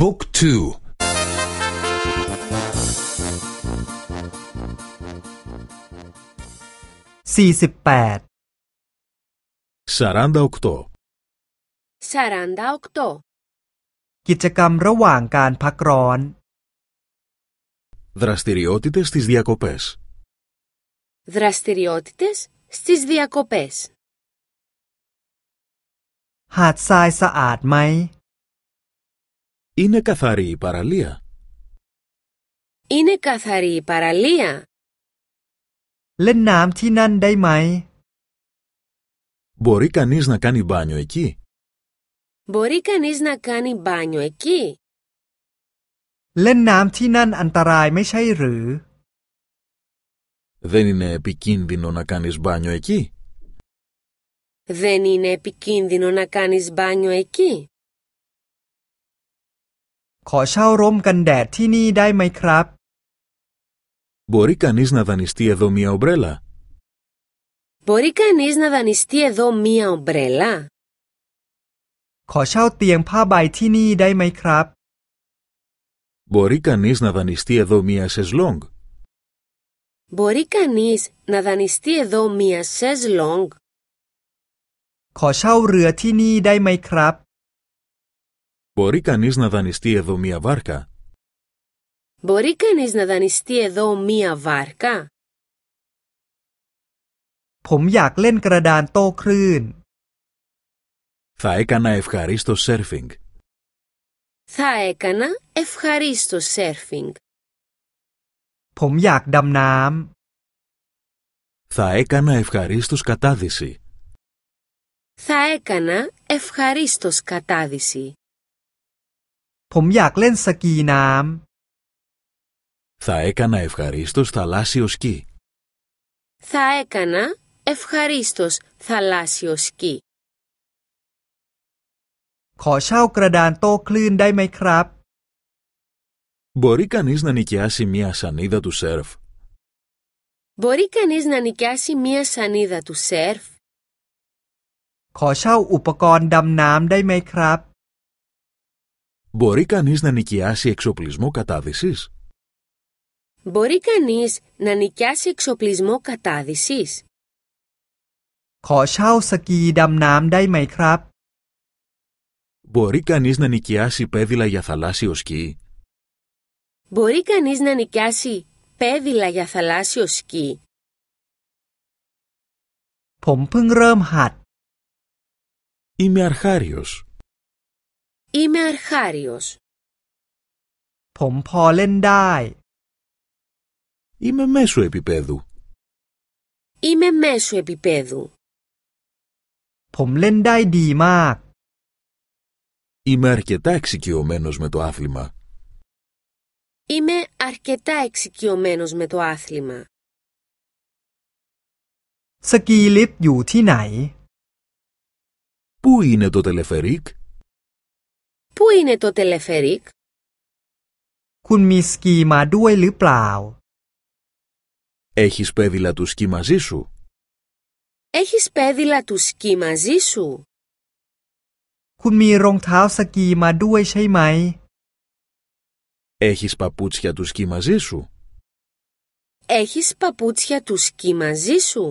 บุ๊กทูสี่สิบแปด 48. 48. กิจกรรมระหว่างการพักร้อน Δραστηριότητες στις διακοπές. Δραστηριότητες στις διακοπές. หาดทรายสะอาดไหม Είναι καθαρή η παραλία. Είναι καθαρή η παραλία. เล่นน้ำที่นั่นได้ไหม Μπορεί κανείς να κάνει μπάνιο εκεί. Μπορεί κανείς να κάνει μπάνιο εκεί. เล่นน้ำที่นั่นอันตรายไม่ใช่หรือ Δεν είναι επικίνδυνο να κάνεις μπάνιο εκεί. Δεν είναι επικίνδυνο να κάνεις μπάνιο εκεί. ขอเช่าร่มกันแดดที่นี่ได้ไหมครับ Μπορεί κανείς να δανειστεί εδώ μια ομπρέλα. Μπορεί κανείς να δανειστεί εδώ μία ομπρέλα. ขอเช่าเตียงผ้าใบที่นี่ได้ไหมครับ Μπορεί κανείς να δανειστεί εδώ μια σεζλόγκ. Μπορεί κανείς να δανειστεί εδώ μία σεζλόγκ. ขอเช่าเรือที่นี่ได้ไหมครับ Μπορεί κανείς να δανειστεί εδώ μια βάρκα. Μπορεί κανείς να δανειστεί εδώ μία βάρκα. ผมอยากเล่นกระดานโต้คลื่น Θα έκανα ευχαρίστω σέρφινγκ. Θα έκανα ευχαρίστω σέρφινγκ. ผมอยากดำน้ Θα έκανα ευχαρίστως κατάδυση. Θα έκανα ευχαρίστως κατάδυση. ำ ผมอยากเล่นสกีน้ Θα έκανα ευχαρίστως θαλάσσιο σκι. Θα έκανα ευχαρίστως θαλάσσιο σκι. ำ ขอเช่ากระดานโต้คลื่นได้ไหมครับ Μπορεί κανείς να νοικιάσει μια σανίδα του σερφ. Μπορεί κανείς να νοικιάσει μία σανίδα του σερφ. ขอเช่าอุปกรณ์ดำน้ำได้ไหมครับ Μπορεί κανείς να νοικιάσει εξοπλισμό κατάδυσης. Μπορεί κανείς να νοικιάσει εξοπλισμό κατάδυσης. ขอเช่าสกีดำน้ำได้ไหมครับ Μπορεί κανείς να νοικιάσει πέδιλα για θαλάσσιο σκι. Μπορεί κανείς να νοικιάσει πέδιλα για θαλάσσιο σκι. ผมเพิ่งเริ่มหัด Είμαι αρχάριος. Είμαι αρχάριος. ผมพอเล่นได้ Είμαι μέσου επίπεδου. Είμαι μέσου επίπεδου. ผมเล่นได้ดีมาก Είμαι αρκετά εξοικειωμένος με το άθλημα. Είμαι αρκετά εξοικειωμένος με το άθλημα. สกีลิฟต์อยู่ที่ไหน Πού είναι το τελεφερίκ? Πού είναι το τελεφερίκ? คุณมีสกีมาด้วยหรือเปล่า Έχεις πέδιλα του σκι μαζί σου. Έχεις πέδιλα του σκι μαζί σου? คุณมีรองเท้าสกีมาด้วยใช่ไหม Έχεις παπούτσια του σκι μαζί σου. Έχεις παπούτσια του σκι μαζί σου?